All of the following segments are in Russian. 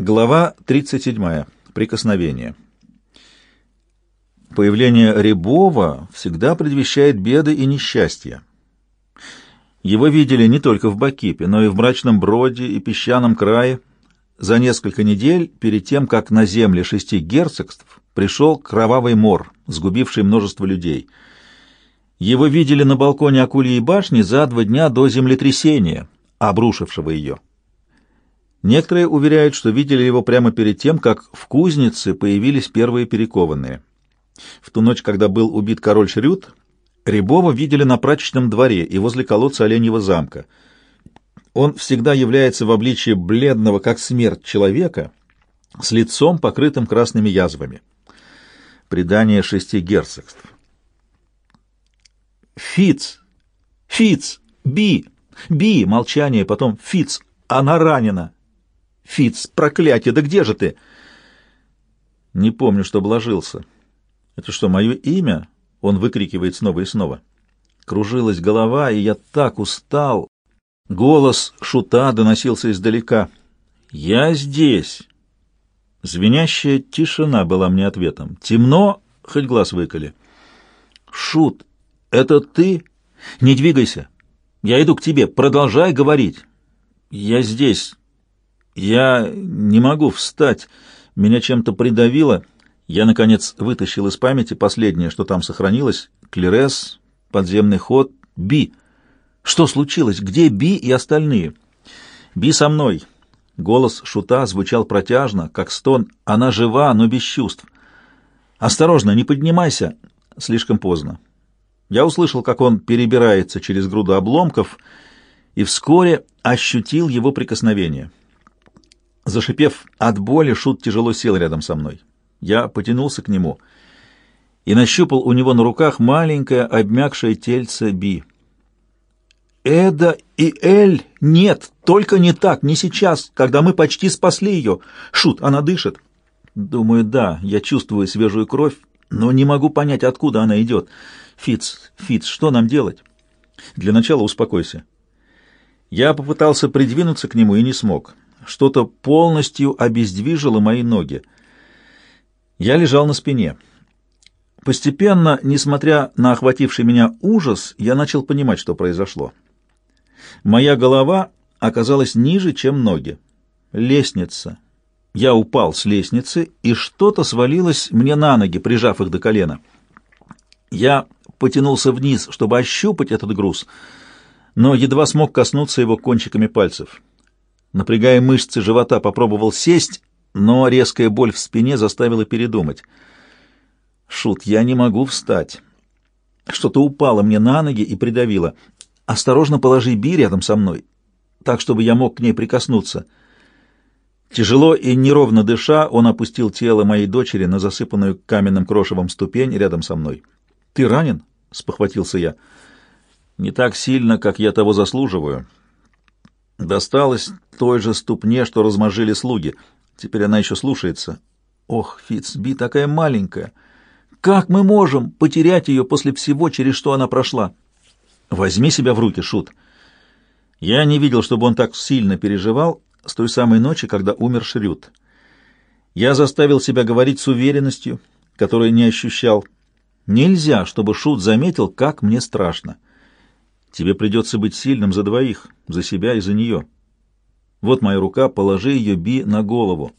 Глава 37. Прикосновение. Появление Рябова всегда предвещает беды и несчастья. Его видели не только в Бакипе, но и в Мрачном Броде и Песчаном крае. За несколько недель перед тем, как на земле шести герцогств пришел кровавый мор, сгубивший множество людей. Его видели на балконе Акульей башни за два дня до землетрясения, обрушившего ее. Некоторые уверяют, что видели его прямо перед тем, как в кузнице появились первые перекованные. В ту ночь, когда был убит король Шрют, Рябова видели на прачечном дворе и возле колодца Оленьего замка. Он всегда является в обличии бледного, как смерть, человека, с лицом, покрытым красными язвами. Предание шести герцогств. Фиц! Фиц! Би! Би! Молчание, потом Фиц! Она ранена! Фиц, проклятие, да где же ты? Не помню, что ложился. Это что, мое имя? Он выкрикивает снова и снова. Кружилась голова, и я так устал. Голос шута доносился издалека. «Я здесь!» Звенящая тишина была мне ответом. «Темно, хоть глаз выколи». «Шут, это ты? Не двигайся. Я иду к тебе. Продолжай говорить». «Я здесь. Я не могу встать. Меня чем-то придавило. Я, наконец, вытащил из памяти последнее, что там сохранилось. Клерес, подземный ход, Би. Что случилось? Где Би и остальные? Би со мной. Голос шута звучал протяжно, как стон. Она жива, но без чувств. Осторожно, не поднимайся. Слишком поздно. Я услышал, как он перебирается через груду обломков, и вскоре ощутил его прикосновение. Зашипев от боли, Шут тяжело сел рядом со мной. Я потянулся к нему и нащупал у него на руках маленькое обмякшее тельце Би. «Эда и Эль! Нет, только не так, не сейчас, когда мы почти спасли ее. Шут, она дышит». «Думаю, да, я чувствую свежую кровь, но не могу понять, откуда она идет. Фиц, Фиц, что нам делать?» «Для начала успокойся». Я попытался придвинуться к нему и не смог. Что-то полностью обездвижило мои ноги. Я лежал на спине. Постепенно, несмотря на охвативший меня ужас, я начал понимать, что произошло. Моя голова оказалась ниже, чем ноги. Лестница. Я упал с лестницы, и что-то свалилось мне на ноги, прижав их до колена. Я потянулся вниз, чтобы ощупать этот груз, но едва смог коснуться его кончиками пальцев. Напрягая мышцы живота, попробовал сесть, но резкая боль в спине заставила передумать. «Шут, я не могу встать». Что-то упало мне на ноги и придавило. «Осторожно положи Би рядом со мной, так, чтобы я мог к ней прикоснуться». Тяжело и неровно дыша, он опустил тело моей дочери на засыпанную каменным крошевом ступень рядом со мной. «Ты ранен?» — спохватился я. «Не так сильно, как я того заслуживаю». Досталось той же ступне, что размажили слуги. Теперь она еще слушается. Ох, Фитцби такая маленькая. Как мы можем потерять ее после всего, через что она прошла? Возьми себя в руки, Шут. Я не видел, чтобы он так сильно переживал с той самой ночи, когда умер Шрют. Я заставил себя говорить с уверенностью, которую не ощущал. Нельзя, чтобы Шут заметил, как мне страшно. Тебе придется быть сильным за двоих, за себя и за нее. Вот моя рука, положи ее Би на голову.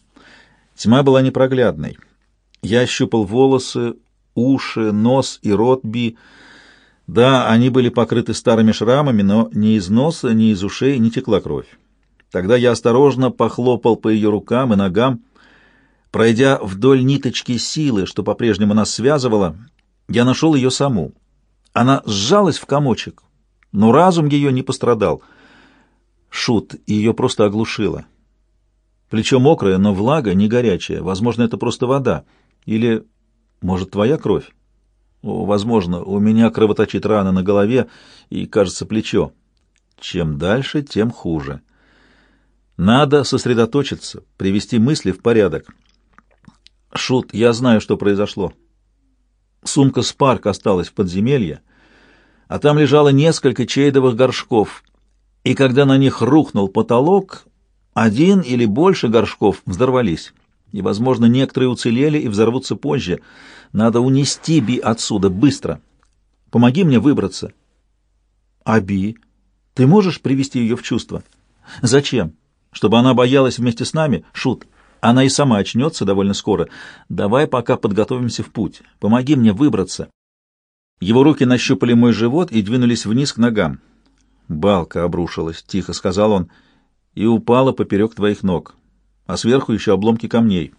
Тьма была непроглядной. Я ощупал волосы, уши, нос и рот Би. Да, они были покрыты старыми шрамами, но ни из носа, ни из ушей не текла кровь. Тогда я осторожно похлопал по ее рукам и ногам. Пройдя вдоль ниточки силы, что по-прежнему нас связывало, я нашел ее саму. Она сжалась в комочек, но разум ее не пострадал. Шут ее просто оглушило. Плечо мокрое, но влага не горячая. Возможно, это просто вода. Или, может, твоя кровь? О, возможно, у меня кровоточит рана на голове и, кажется, плечо. Чем дальше, тем хуже. Надо сосредоточиться, привести мысли в порядок. Шут, я знаю, что произошло. Сумка Спарк осталась в подземелье а там лежало несколько чейдовых горшков, и когда на них рухнул потолок, Один или больше горшков взорвались, и, возможно, некоторые уцелели и взорвутся позже. Надо унести Би отсюда, быстро. Помоги мне выбраться. А Би? Ты можешь привести ее в чувство? Зачем? Чтобы она боялась вместе с нами? Шут, она и сама очнется довольно скоро. Давай пока подготовимся в путь. Помоги мне выбраться. Его руки нащупали мой живот и двинулись вниз к ногам. «Балка обрушилась», — тихо сказал он, — «и упала поперек твоих ног, а сверху еще обломки камней».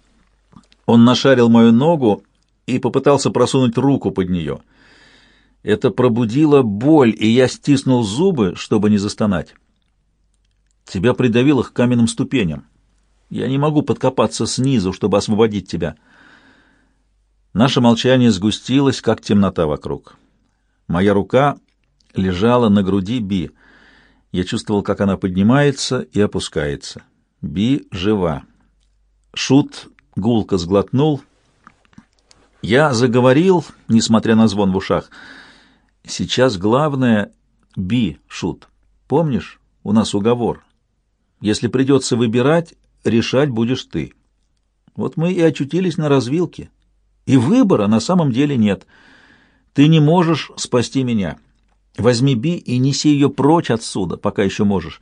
Он нашарил мою ногу и попытался просунуть руку под нее. Это пробудило боль, и я стиснул зубы, чтобы не застонать. Тебя придавило к каменным ступеням. Я не могу подкопаться снизу, чтобы освободить тебя. Наше молчание сгустилось, как темнота вокруг. Моя рука лежала на груди Би. Я чувствовал, как она поднимается и опускается. Би жива. Шут гулко сглотнул. Я заговорил, несмотря на звон в ушах. Сейчас главное — Би, Шут. Помнишь, у нас уговор. Если придется выбирать, решать будешь ты. Вот мы и очутились на развилке. И выбора на самом деле нет. Ты не можешь спасти меня. Возьми Би и неси ее прочь отсюда, пока еще можешь.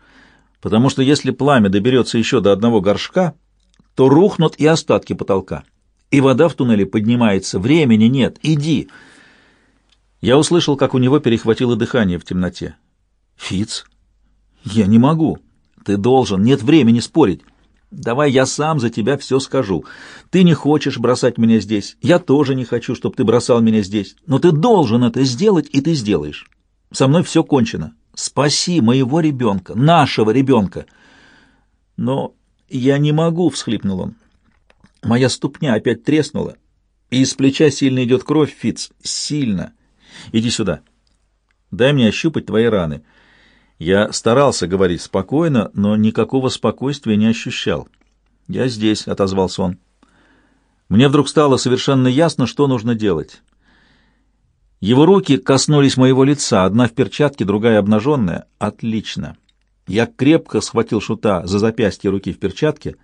Потому что если пламя доберется еще до одного горшка, то рухнут и остатки потолка. И вода в туннеле поднимается. Времени нет. Иди. Я услышал, как у него перехватило дыхание в темноте. Фиц, я не могу. Ты должен. Нет времени спорить. Давай я сам за тебя все скажу. Ты не хочешь бросать меня здесь. Я тоже не хочу, чтобы ты бросал меня здесь. Но ты должен это сделать, и ты сделаешь. Со мной все кончено. Спаси моего ребенка, нашего ребенка. Но я не могу, — всхлипнул он. Моя ступня опять треснула, и из плеча сильно идет кровь, Фиц, сильно. Иди сюда. Дай мне ощупать твои раны. — я старался говорить спокойно, но никакого спокойствия не ощущал. «Я здесь», — отозвался он. Мне вдруг стало совершенно ясно, что нужно делать. Его руки коснулись моего лица, одна в перчатке, другая обнаженная. Отлично. Я крепко схватил шута за запястье руки в перчатке.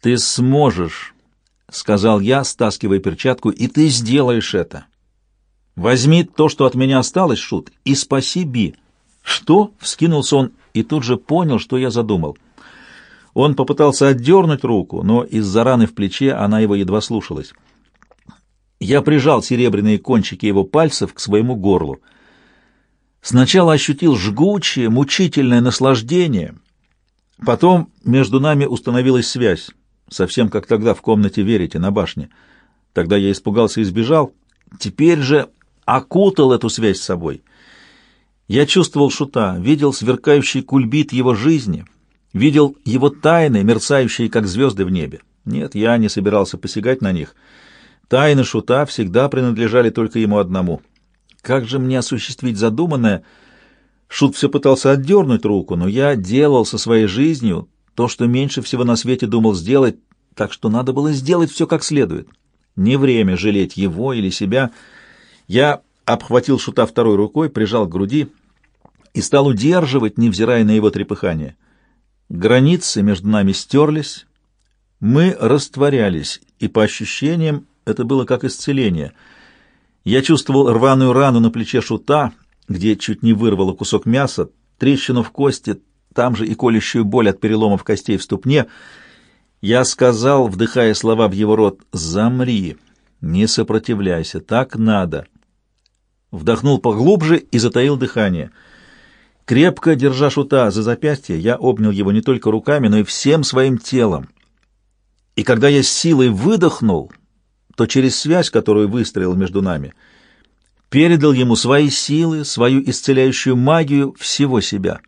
«Ты сможешь», — сказал я, стаскивая перчатку, — «и ты сделаешь это. Возьми то, что от меня осталось, шут, и спаси Би». «Что?» — вскинулся он и тут же понял, что я задумал. Он попытался отдернуть руку, но из-за раны в плече она его едва слушалась. Я прижал серебряные кончики его пальцев к своему горлу. Сначала ощутил жгучее, мучительное наслаждение. Потом между нами установилась связь, совсем как тогда в комнате верите на башне. Тогда я испугался и сбежал. Теперь же окутал эту связь с собой — я чувствовал Шута, видел сверкающий кульбит его жизни, видел его тайны, мерцающие, как звезды в небе. Нет, я не собирался посягать на них. Тайны Шута всегда принадлежали только ему одному. Как же мне осуществить задуманное? Шут все пытался отдернуть руку, но я делал со своей жизнью то, что меньше всего на свете думал сделать, так что надо было сделать все как следует. Не время жалеть его или себя. Я обхватил шута второй рукой, прижал к груди и стал удерживать, невзирая на его трепыхание. Границы между нами стерлись, мы растворялись, и по ощущениям это было как исцеление. Я чувствовал рваную рану на плече шута, где чуть не вырвало кусок мяса, трещину в кости, там же и колющую боль от переломов костей в ступне. Я сказал, вдыхая слова в его рот, «Замри, не сопротивляйся, так надо» вдохнул поглубже и затаил дыхание. Крепко держа шута за запястье, я обнял его не только руками, но и всем своим телом. И когда я с силой выдохнул, то через связь, которую выстроил между нами, передал ему свои силы, свою исцеляющую магию, всего себя.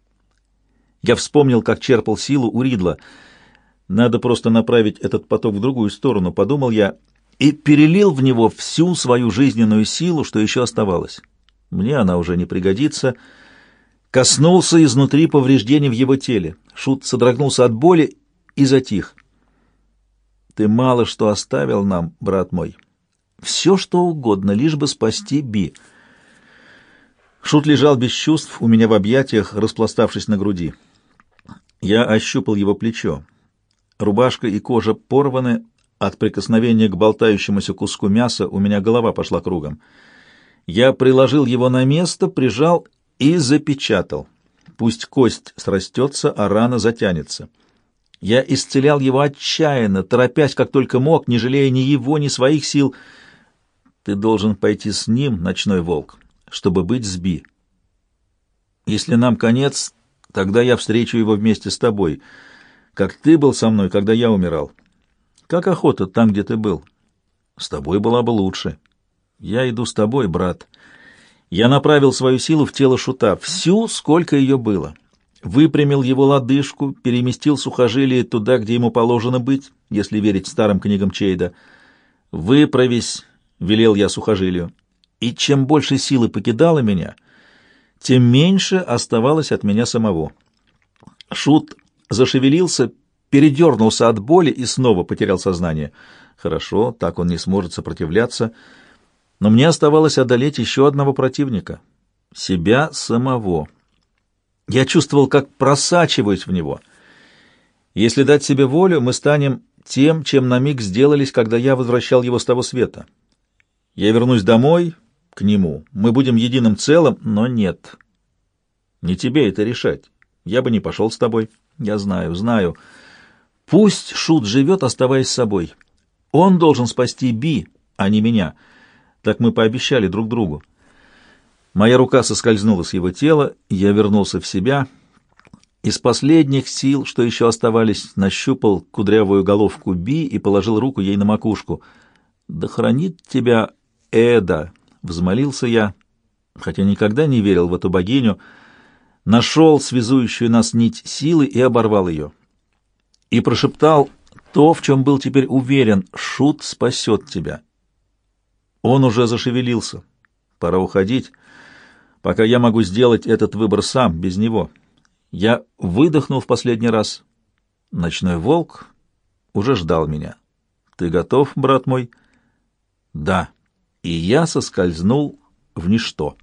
Я вспомнил, как черпал силу у Ридла. Надо просто направить этот поток в другую сторону, подумал я, и перелил в него всю свою жизненную силу, что еще оставалось. Мне она уже не пригодится. Коснулся изнутри повреждений в его теле. Шут содрогнулся от боли и затих. «Ты мало что оставил нам, брат мой. Все, что угодно, лишь бы спасти Би». Шут лежал без чувств у меня в объятиях, распластавшись на груди. Я ощупал его плечо. Рубашка и кожа порваны, от прикосновения к болтающемуся куску мяса у меня голова пошла кругом. Я приложил его на место, прижал и запечатал. Пусть кость срастется, а рана затянется. Я исцелял его отчаянно, торопясь как только мог, не жалея ни его, ни своих сил. Ты должен пойти с ним, ночной волк, чтобы быть с. Если нам конец, тогда я встречу его вместе с тобой, как ты был со мной, когда я умирал. Как охота там, где ты был? С тобой была бы лучше. Я иду с тобой, брат. Я направил свою силу в тело шута, всю, сколько ее было. Выпрямил его лодыжку, переместил сухожилие туда, где ему положено быть, если верить старым книгам Чейда. «Выправись», — велел я сухожилию. И чем больше силы покидало меня, тем меньше оставалось от меня самого. Шут зашевелился, передернулся от боли и снова потерял сознание. Хорошо, так он не сможет сопротивляться. Но мне оставалось одолеть еще одного противника — себя самого. Я чувствовал, как просачиваюсь в него. Если дать себе волю, мы станем тем, чем на миг сделались, когда я возвращал его с того света. Я вернусь домой, к нему. Мы будем единым целым, но нет. Не тебе это решать. Я бы не пошел с тобой. Я знаю, знаю. Пусть Шут живет, оставаясь собой. Он должен спасти Би, а не меня. Так мы пообещали друг другу. Моя рука соскользнула с его тела, я вернулся в себя. Из последних сил, что еще оставались, нащупал кудрявую головку Би и положил руку ей на макушку. «Да хранит тебя Эда!» — взмолился я, хотя никогда не верил в эту богиню, нашел связующую нас нить силы и оборвал ее и прошептал то, в чем был теперь уверен, Шут спасет тебя. Он уже зашевелился. Пора уходить, пока я могу сделать этот выбор сам, без него. Я выдохнул в последний раз. Ночной волк уже ждал меня. Ты готов, брат мой? Да. И я соскользнул в ничто.